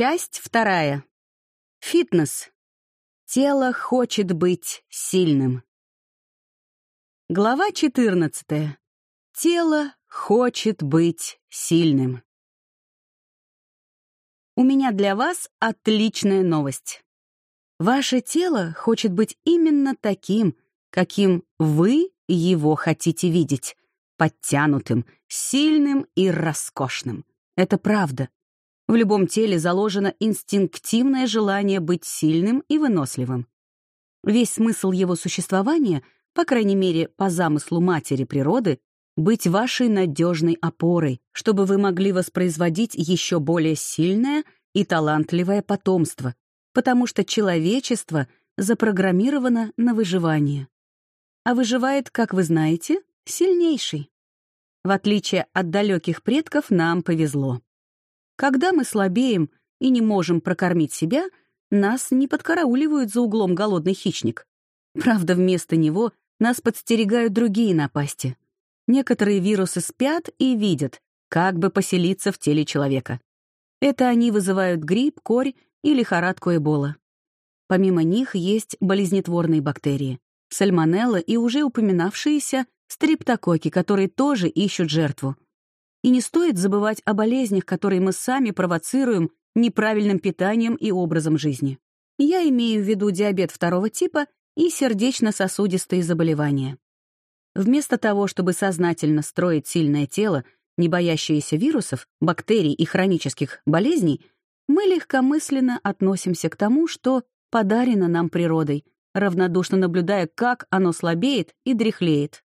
Часть вторая. Фитнес. Тело хочет быть сильным. Глава 14. Тело хочет быть сильным. У меня для вас отличная новость. Ваше тело хочет быть именно таким, каким вы его хотите видеть. Подтянутым, сильным и роскошным. Это правда. В любом теле заложено инстинктивное желание быть сильным и выносливым. Весь смысл его существования, по крайней мере, по замыслу матери природы, быть вашей надежной опорой, чтобы вы могли воспроизводить еще более сильное и талантливое потомство, потому что человечество запрограммировано на выживание. А выживает, как вы знаете, сильнейший. В отличие от далеких предков, нам повезло. Когда мы слабеем и не можем прокормить себя, нас не подкарауливают за углом голодный хищник. Правда, вместо него нас подстерегают другие напасти. Некоторые вирусы спят и видят, как бы поселиться в теле человека. Это они вызывают грипп, корь и лихорадку Эбола. Помимо них есть болезнетворные бактерии, сальмонелла и уже упоминавшиеся стриптококи, которые тоже ищут жертву. И не стоит забывать о болезнях, которые мы сами провоцируем неправильным питанием и образом жизни. Я имею в виду диабет второго типа и сердечно-сосудистые заболевания. Вместо того, чтобы сознательно строить сильное тело, не боящееся вирусов, бактерий и хронических болезней, мы легкомысленно относимся к тому, что подарено нам природой, равнодушно наблюдая, как оно слабеет и дряхлеет.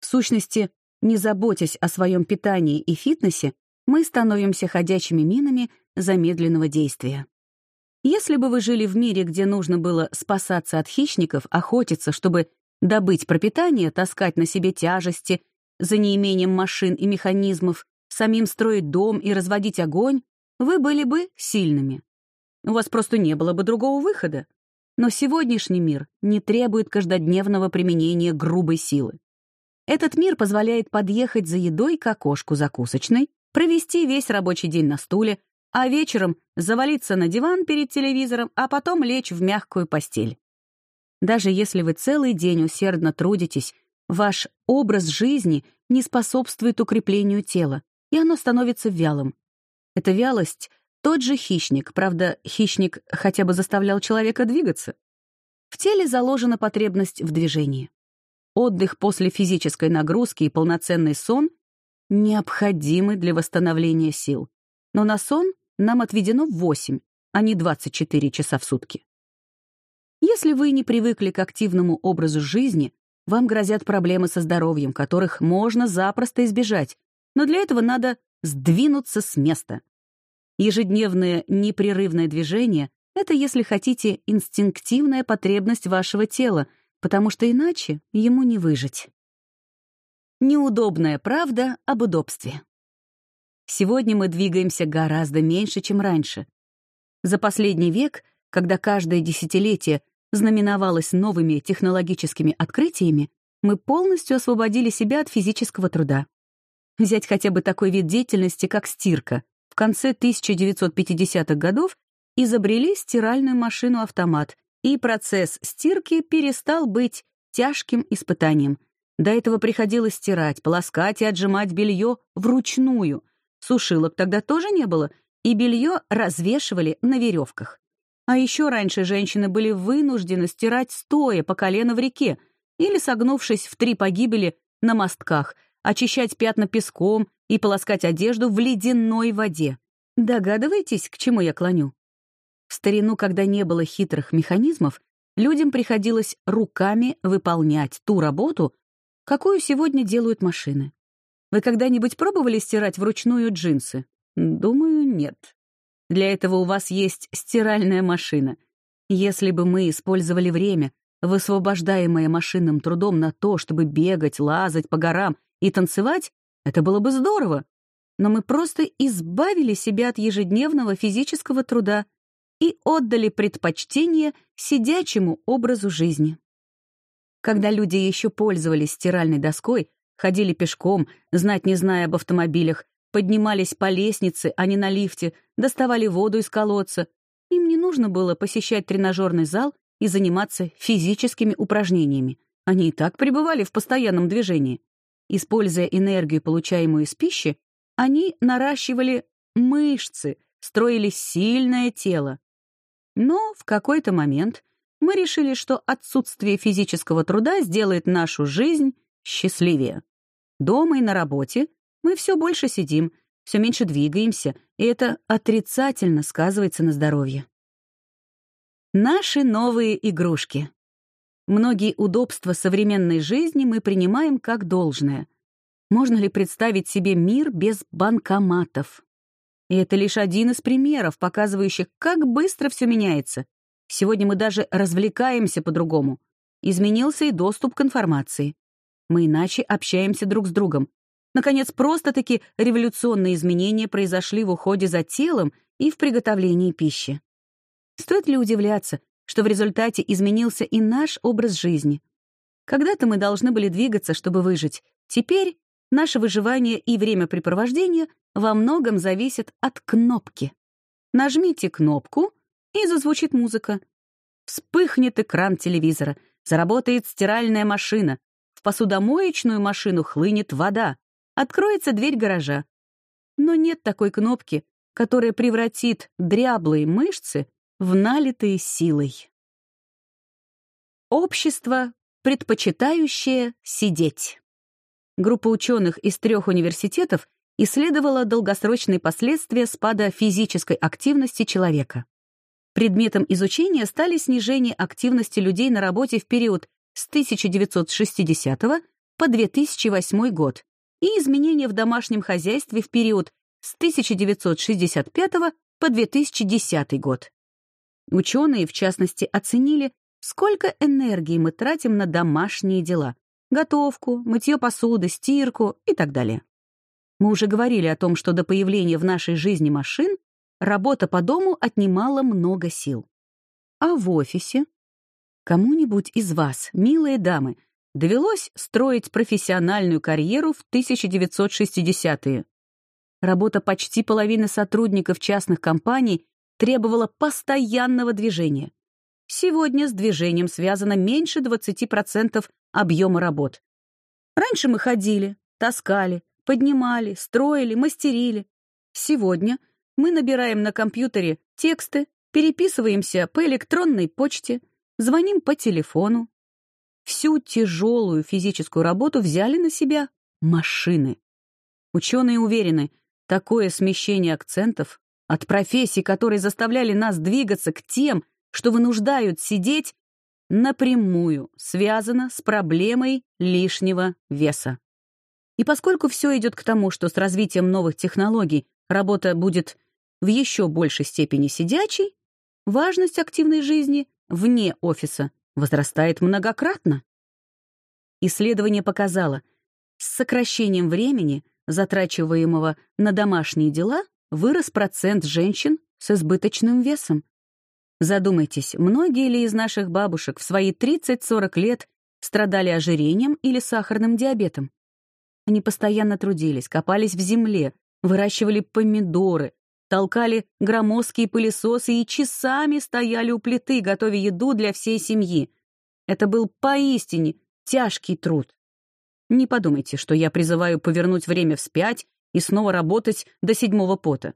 В сущности, не заботясь о своем питании и фитнесе, мы становимся ходячими минами замедленного действия. Если бы вы жили в мире, где нужно было спасаться от хищников, охотиться, чтобы добыть пропитание, таскать на себе тяжести, за неимением машин и механизмов, самим строить дом и разводить огонь, вы были бы сильными. У вас просто не было бы другого выхода. Но сегодняшний мир не требует каждодневного применения грубой силы. Этот мир позволяет подъехать за едой к окошку закусочной, провести весь рабочий день на стуле, а вечером завалиться на диван перед телевизором, а потом лечь в мягкую постель. Даже если вы целый день усердно трудитесь, ваш образ жизни не способствует укреплению тела, и оно становится вялым. Эта вялость — тот же хищник, правда, хищник хотя бы заставлял человека двигаться. В теле заложена потребность в движении. Отдых после физической нагрузки и полноценный сон необходимы для восстановления сил. Но на сон нам отведено 8, а не 24 часа в сутки. Если вы не привыкли к активному образу жизни, вам грозят проблемы со здоровьем, которых можно запросто избежать, но для этого надо сдвинуться с места. Ежедневное непрерывное движение — это, если хотите, инстинктивная потребность вашего тела — потому что иначе ему не выжить. Неудобная правда об удобстве. Сегодня мы двигаемся гораздо меньше, чем раньше. За последний век, когда каждое десятилетие знаменовалось новыми технологическими открытиями, мы полностью освободили себя от физического труда. Взять хотя бы такой вид деятельности, как стирка. В конце 1950-х годов изобрели стиральную машину-автомат, и процесс стирки перестал быть тяжким испытанием. До этого приходилось стирать, полоскать и отжимать белье вручную. Сушилок тогда тоже не было, и белье развешивали на веревках. А еще раньше женщины были вынуждены стирать стоя по колено в реке или согнувшись в три погибели на мостках, очищать пятна песком и полоскать одежду в ледяной воде. Догадываетесь, к чему я клоню? В старину, когда не было хитрых механизмов, людям приходилось руками выполнять ту работу, какую сегодня делают машины. Вы когда-нибудь пробовали стирать вручную джинсы? Думаю, нет. Для этого у вас есть стиральная машина. Если бы мы использовали время, высвобождаемое машинным трудом на то, чтобы бегать, лазать по горам и танцевать, это было бы здорово. Но мы просто избавили себя от ежедневного физического труда и отдали предпочтение сидячему образу жизни. Когда люди еще пользовались стиральной доской, ходили пешком, знать не зная об автомобилях, поднимались по лестнице, а не на лифте, доставали воду из колодца. Им не нужно было посещать тренажерный зал и заниматься физическими упражнениями. Они и так пребывали в постоянном движении. Используя энергию, получаемую из пищи, они наращивали мышцы, строили сильное тело. Но в какой-то момент мы решили, что отсутствие физического труда сделает нашу жизнь счастливее. Дома и на работе мы все больше сидим, все меньше двигаемся, и это отрицательно сказывается на здоровье. Наши новые игрушки. Многие удобства современной жизни мы принимаем как должное. Можно ли представить себе мир без банкоматов? И это лишь один из примеров, показывающих, как быстро все меняется. Сегодня мы даже развлекаемся по-другому. Изменился и доступ к информации. Мы иначе общаемся друг с другом. Наконец, просто-таки революционные изменения произошли в уходе за телом и в приготовлении пищи. Стоит ли удивляться, что в результате изменился и наш образ жизни? Когда-то мы должны были двигаться, чтобы выжить. Теперь наше выживание и времяпрепровождение во многом зависят от кнопки. Нажмите кнопку, и зазвучит музыка. Вспыхнет экран телевизора, заработает стиральная машина, в посудомоечную машину хлынет вода, откроется дверь гаража. Но нет такой кнопки, которая превратит дряблые мышцы в налитые силой. Общество, предпочитающее сидеть. Группа ученых из трех университетов исследовала долгосрочные последствия спада физической активности человека. Предметом изучения стали снижение активности людей на работе в период с 1960 по 2008 год и изменения в домашнем хозяйстве в период с 1965 по 2010 год. Ученые, в частности, оценили, сколько энергии мы тратим на домашние дела — готовку, мытье посуды, стирку и так далее. Мы уже говорили о том, что до появления в нашей жизни машин работа по дому отнимала много сил. А в офисе? Кому-нибудь из вас, милые дамы, довелось строить профессиональную карьеру в 1960-е? Работа почти половины сотрудников частных компаний требовала постоянного движения. Сегодня с движением связано меньше 20% объема работ. Раньше мы ходили, таскали, поднимали, строили, мастерили. Сегодня мы набираем на компьютере тексты, переписываемся по электронной почте, звоним по телефону. Всю тяжелую физическую работу взяли на себя машины. Ученые уверены, такое смещение акцентов от профессий, которые заставляли нас двигаться к тем, что вынуждают сидеть, напрямую связано с проблемой лишнего веса. И поскольку все идет к тому, что с развитием новых технологий работа будет в еще большей степени сидячей, важность активной жизни вне офиса возрастает многократно. Исследование показало, с сокращением времени, затрачиваемого на домашние дела, вырос процент женщин с избыточным весом. Задумайтесь, многие ли из наших бабушек в свои 30-40 лет страдали ожирением или сахарным диабетом? Они постоянно трудились, копались в земле, выращивали помидоры, толкали громоздкие пылесосы и часами стояли у плиты, готовя еду для всей семьи. Это был поистине тяжкий труд. Не подумайте, что я призываю повернуть время вспять и снова работать до седьмого пота.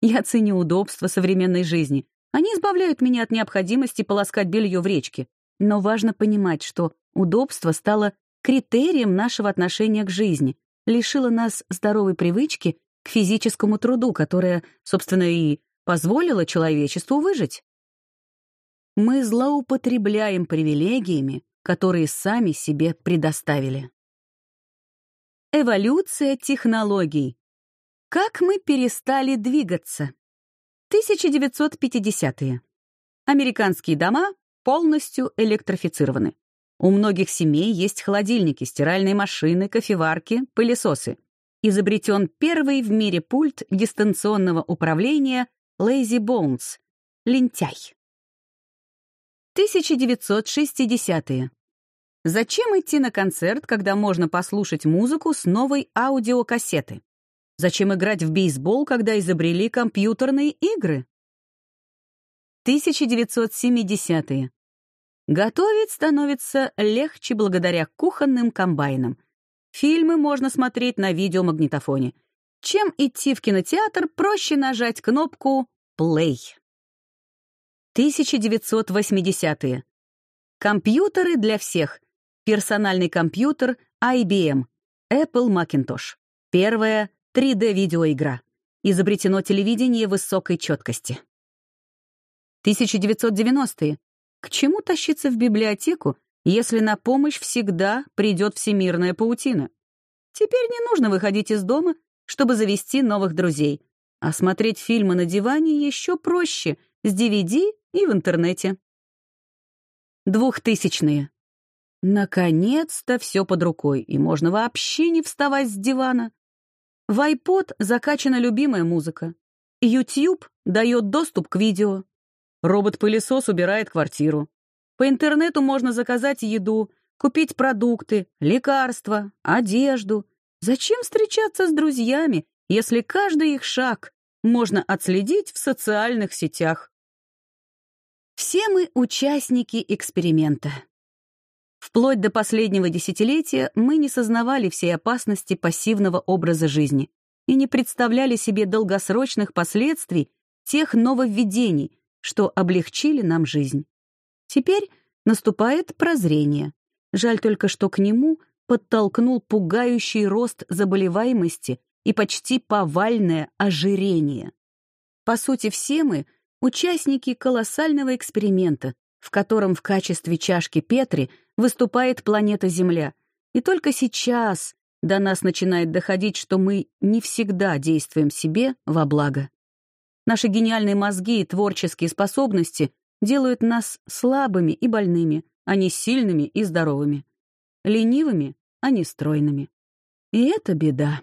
Я ценю удобства современной жизни. Они избавляют меня от необходимости полоскать белье в речке. Но важно понимать, что удобство стало критерием нашего отношения к жизни, лишило нас здоровой привычки к физическому труду, которая, собственно, и позволила человечеству выжить. Мы злоупотребляем привилегиями, которые сами себе предоставили. Эволюция технологий. Как мы перестали двигаться? 1950-е. Американские дома полностью электрифицированы. У многих семей есть холодильники, стиральные машины, кофеварки, пылесосы. Изобретен первый в мире пульт дистанционного управления Lazy Bones — лентяй. 1960-е. Зачем идти на концерт, когда можно послушать музыку с новой аудиокассеты? Зачем играть в бейсбол, когда изобрели компьютерные игры? 1970-е. Готовить становится легче благодаря кухонным комбайнам. Фильмы можно смотреть на видеомагнитофоне. Чем идти в кинотеатр, проще нажать кнопку «Play». 1980-е. Компьютеры для всех. Персональный компьютер IBM, Apple Macintosh. Первая 3D-видеоигра. Изобретено телевидение высокой четкости. 1990-е. К чему тащиться в библиотеку, если на помощь всегда придет всемирная паутина? Теперь не нужно выходить из дома, чтобы завести новых друзей. А смотреть фильмы на диване еще проще, с DVD и в интернете. Двухтысячные. Наконец-то все под рукой, и можно вообще не вставать с дивана. В iPod закачана любимая музыка. YouTube дает доступ к видео. Робот-пылесос убирает квартиру. По интернету можно заказать еду, купить продукты, лекарства, одежду. Зачем встречаться с друзьями, если каждый их шаг можно отследить в социальных сетях? Все мы участники эксперимента. Вплоть до последнего десятилетия мы не сознавали всей опасности пассивного образа жизни и не представляли себе долгосрочных последствий тех нововведений, что облегчили нам жизнь. Теперь наступает прозрение. Жаль только, что к нему подтолкнул пугающий рост заболеваемости и почти повальное ожирение. По сути, все мы — участники колоссального эксперимента, в котором в качестве чашки Петри выступает планета Земля. И только сейчас до нас начинает доходить, что мы не всегда действуем себе во благо. Наши гениальные мозги и творческие способности делают нас слабыми и больными, а не сильными и здоровыми. Ленивыми, а не стройными. И это беда.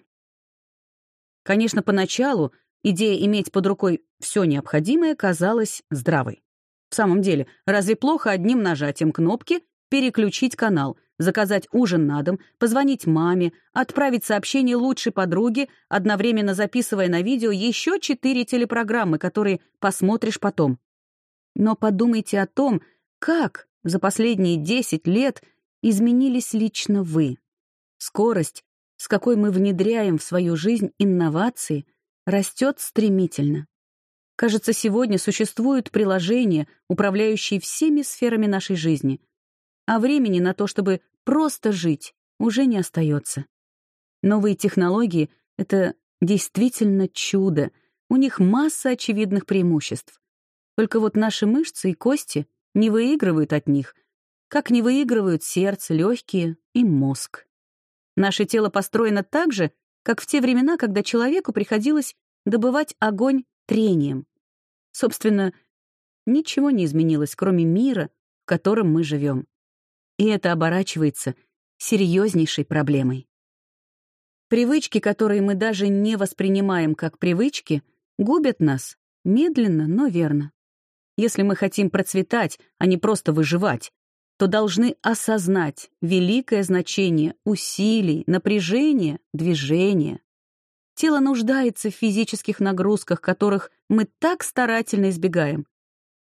Конечно, поначалу идея иметь под рукой все необходимое казалась здравой. В самом деле, разве плохо одним нажатием кнопки переключить канал, заказать ужин на дом, позвонить маме, отправить сообщение лучшей подруге, одновременно записывая на видео еще четыре телепрограммы, которые посмотришь потом. Но подумайте о том, как за последние 10 лет изменились лично вы. Скорость, с какой мы внедряем в свою жизнь инновации, растет стремительно. Кажется, сегодня существуют приложения, управляющие всеми сферами нашей жизни — а времени на то, чтобы просто жить, уже не остается. Новые технологии — это действительно чудо. У них масса очевидных преимуществ. Только вот наши мышцы и кости не выигрывают от них, как не выигрывают сердце, легкие и мозг. Наше тело построено так же, как в те времена, когда человеку приходилось добывать огонь трением. Собственно, ничего не изменилось, кроме мира, в котором мы живем. И это оборачивается серьезнейшей проблемой. Привычки, которые мы даже не воспринимаем как привычки, губят нас медленно, но верно. Если мы хотим процветать, а не просто выживать, то должны осознать великое значение усилий, напряжения, движения. Тело нуждается в физических нагрузках, которых мы так старательно избегаем.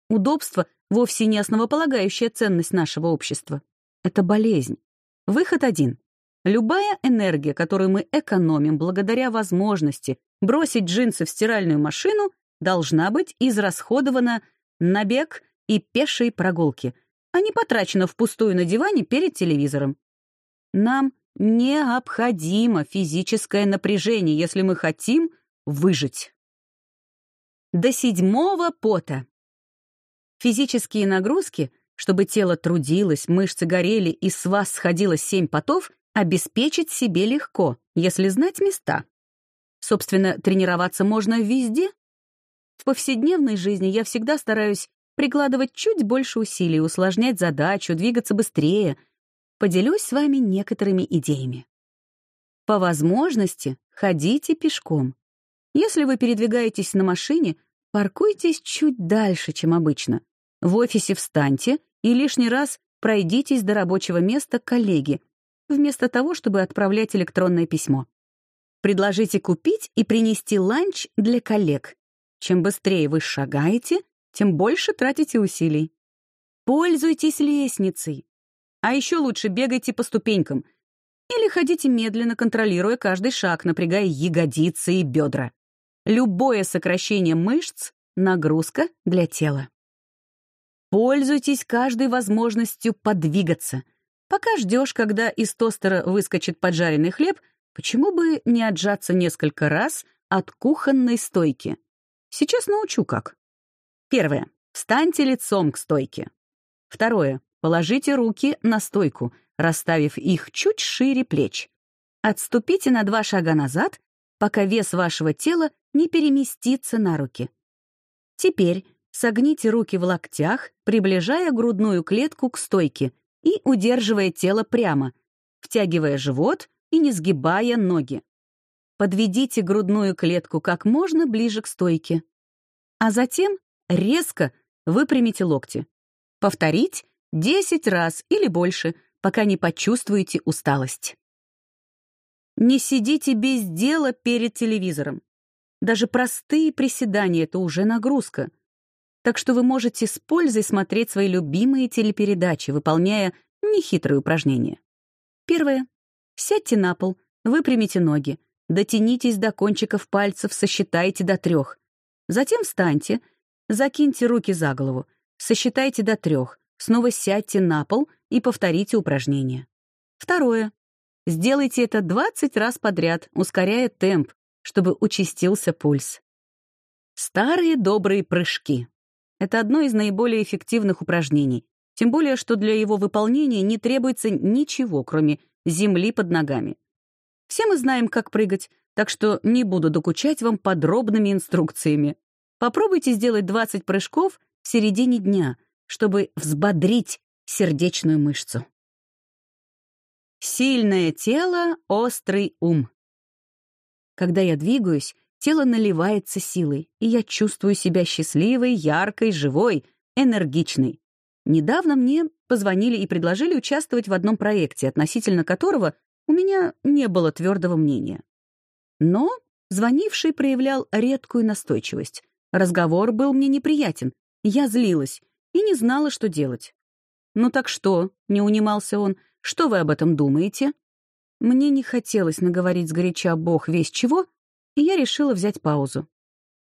Удобство — вовсе не основополагающая ценность нашего общества. Это болезнь. Выход один. Любая энергия, которую мы экономим благодаря возможности бросить джинсы в стиральную машину, должна быть израсходована на бег и пешие прогулки, а не потрачена впустую на диване перед телевизором. Нам необходимо физическое напряжение, если мы хотим выжить. До седьмого пота. Физические нагрузки — чтобы тело трудилось, мышцы горели и с вас сходило семь потов, обеспечить себе легко, если знать места. Собственно, тренироваться можно везде. В повседневной жизни я всегда стараюсь прикладывать чуть больше усилий, усложнять задачу, двигаться быстрее. Поделюсь с вами некоторыми идеями. По возможности ходите пешком. Если вы передвигаетесь на машине, паркуйтесь чуть дальше, чем обычно. В офисе встаньте и лишний раз пройдитесь до рабочего места коллеги, вместо того, чтобы отправлять электронное письмо. Предложите купить и принести ланч для коллег. Чем быстрее вы шагаете, тем больше тратите усилий. Пользуйтесь лестницей. А еще лучше бегайте по ступенькам или ходите медленно, контролируя каждый шаг, напрягая ягодицы и бедра. Любое сокращение мышц — нагрузка для тела. Пользуйтесь каждой возможностью подвигаться. Пока ждешь, когда из тостера выскочит поджаренный хлеб, почему бы не отжаться несколько раз от кухонной стойки? Сейчас научу как. Первое. Встаньте лицом к стойке. Второе. Положите руки на стойку, расставив их чуть шире плеч. Отступите на два шага назад, пока вес вашего тела не переместится на руки. Теперь согните руки в локтях, приближая грудную клетку к стойке и удерживая тело прямо, втягивая живот и не сгибая ноги. Подведите грудную клетку как можно ближе к стойке. А затем резко выпрямите локти. Повторить 10 раз или больше, пока не почувствуете усталость. Не сидите без дела перед телевизором. Даже простые приседания — это уже нагрузка. Так что вы можете с пользой смотреть свои любимые телепередачи, выполняя нехитрые упражнения. Первое. Сядьте на пол, выпрямите ноги, дотянитесь до кончиков пальцев, сосчитайте до трех. Затем встаньте, закиньте руки за голову, сосчитайте до трех, снова сядьте на пол и повторите упражнение. Второе. Сделайте это 20 раз подряд, ускоряя темп, чтобы участился пульс. Старые добрые прыжки. Это одно из наиболее эффективных упражнений, тем более, что для его выполнения не требуется ничего, кроме земли под ногами. Все мы знаем, как прыгать, так что не буду докучать вам подробными инструкциями. Попробуйте сделать 20 прыжков в середине дня — чтобы взбодрить сердечную мышцу. Сильное тело, острый ум. Когда я двигаюсь, тело наливается силой, и я чувствую себя счастливой, яркой, живой, энергичной. Недавно мне позвонили и предложили участвовать в одном проекте, относительно которого у меня не было твердого мнения. Но звонивший проявлял редкую настойчивость. Разговор был мне неприятен. Я злилась, и не знала, что делать. «Ну так что?» — не унимался он. «Что вы об этом думаете?» Мне не хотелось наговорить сгоряча бог весь чего, и я решила взять паузу.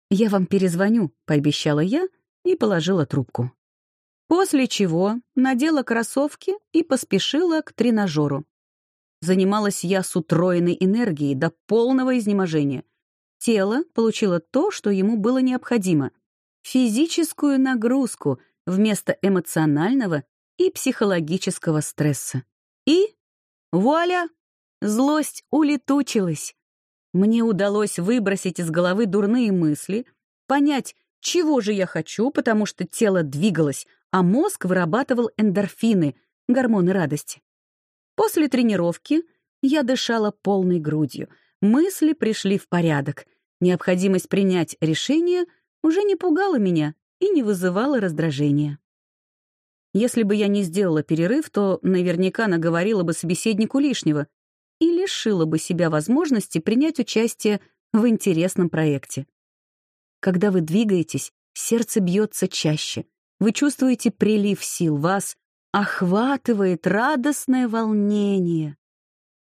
«Я вам перезвоню», — пообещала я и положила трубку. После чего надела кроссовки и поспешила к тренажеру. Занималась я с утроенной энергией до полного изнеможения. Тело получило то, что ему было необходимо — физическую нагрузку, вместо эмоционального и психологического стресса. И вуаля! Злость улетучилась. Мне удалось выбросить из головы дурные мысли, понять, чего же я хочу, потому что тело двигалось, а мозг вырабатывал эндорфины, гормоны радости. После тренировки я дышала полной грудью, мысли пришли в порядок. Необходимость принять решение уже не пугала меня, и не вызывала раздражения. Если бы я не сделала перерыв, то наверняка наговорила бы собеседнику лишнего и лишила бы себя возможности принять участие в интересном проекте. Когда вы двигаетесь, сердце бьется чаще, вы чувствуете прилив сил, вас охватывает радостное волнение.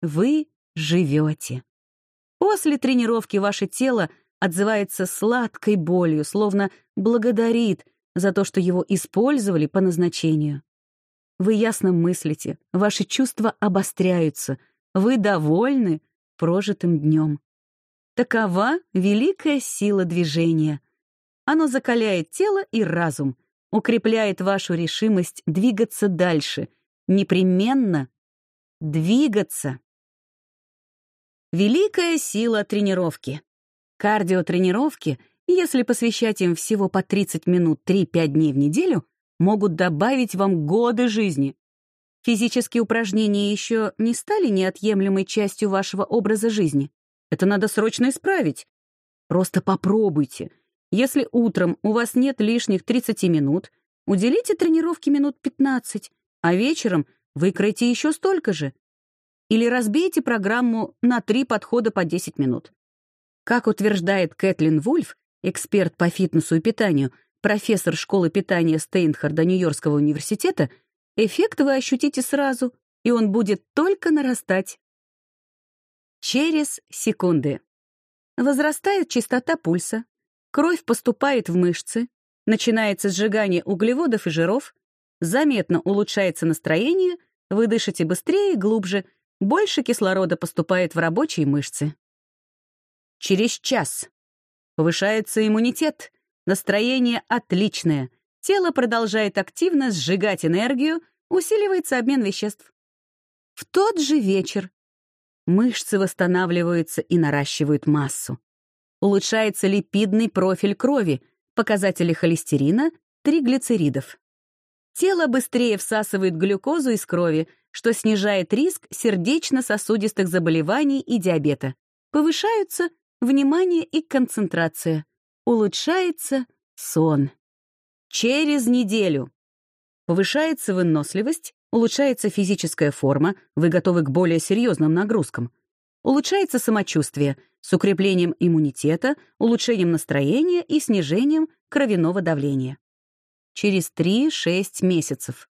Вы живете. После тренировки ваше тело отзывается сладкой болью, словно благодарит за то, что его использовали по назначению. Вы ясно мыслите, ваши чувства обостряются, вы довольны прожитым днем. Такова великая сила движения. Оно закаляет тело и разум, укрепляет вашу решимость двигаться дальше, непременно двигаться. Великая сила тренировки. Кардиотренировки, если посвящать им всего по 30 минут 3-5 дней в неделю, могут добавить вам годы жизни. Физические упражнения еще не стали неотъемлемой частью вашего образа жизни. Это надо срочно исправить. Просто попробуйте. Если утром у вас нет лишних 30 минут, уделите тренировке минут 15, а вечером выкройте еще столько же. или разбейте программу на три подхода по 10 минут. Как утверждает Кэтлин Вульф, эксперт по фитнесу и питанию, профессор школы питания Стейнхарда Нью-Йоркского университета, эффект вы ощутите сразу, и он будет только нарастать. Через секунды. Возрастает частота пульса, кровь поступает в мышцы, начинается сжигание углеводов и жиров, заметно улучшается настроение, вы дышите быстрее и глубже, больше кислорода поступает в рабочие мышцы. Через час. Повышается иммунитет, настроение отличное, тело продолжает активно сжигать энергию, усиливается обмен веществ. В тот же вечер мышцы восстанавливаются и наращивают массу. Улучшается липидный профиль крови, показатели холестерина, триглицеридов. Тело быстрее всасывает глюкозу из крови, что снижает риск сердечно-сосудистых заболеваний и диабета. Повышаются внимание и концентрация. Улучшается сон. Через неделю. Повышается выносливость, улучшается физическая форма, вы готовы к более серьезным нагрузкам. Улучшается самочувствие с укреплением иммунитета, улучшением настроения и снижением кровяного давления через 3-6 месяцев.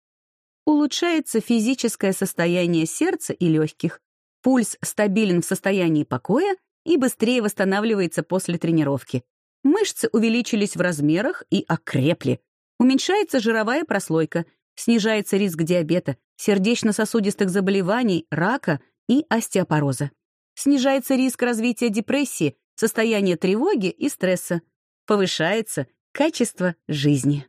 Улучшается физическое состояние сердца и легких, пульс стабилен в состоянии покоя и быстрее восстанавливается после тренировки. Мышцы увеличились в размерах и окрепли. Уменьшается жировая прослойка, снижается риск диабета, сердечно-сосудистых заболеваний, рака и остеопороза. Снижается риск развития депрессии, состояния тревоги и стресса. Повышается качество жизни.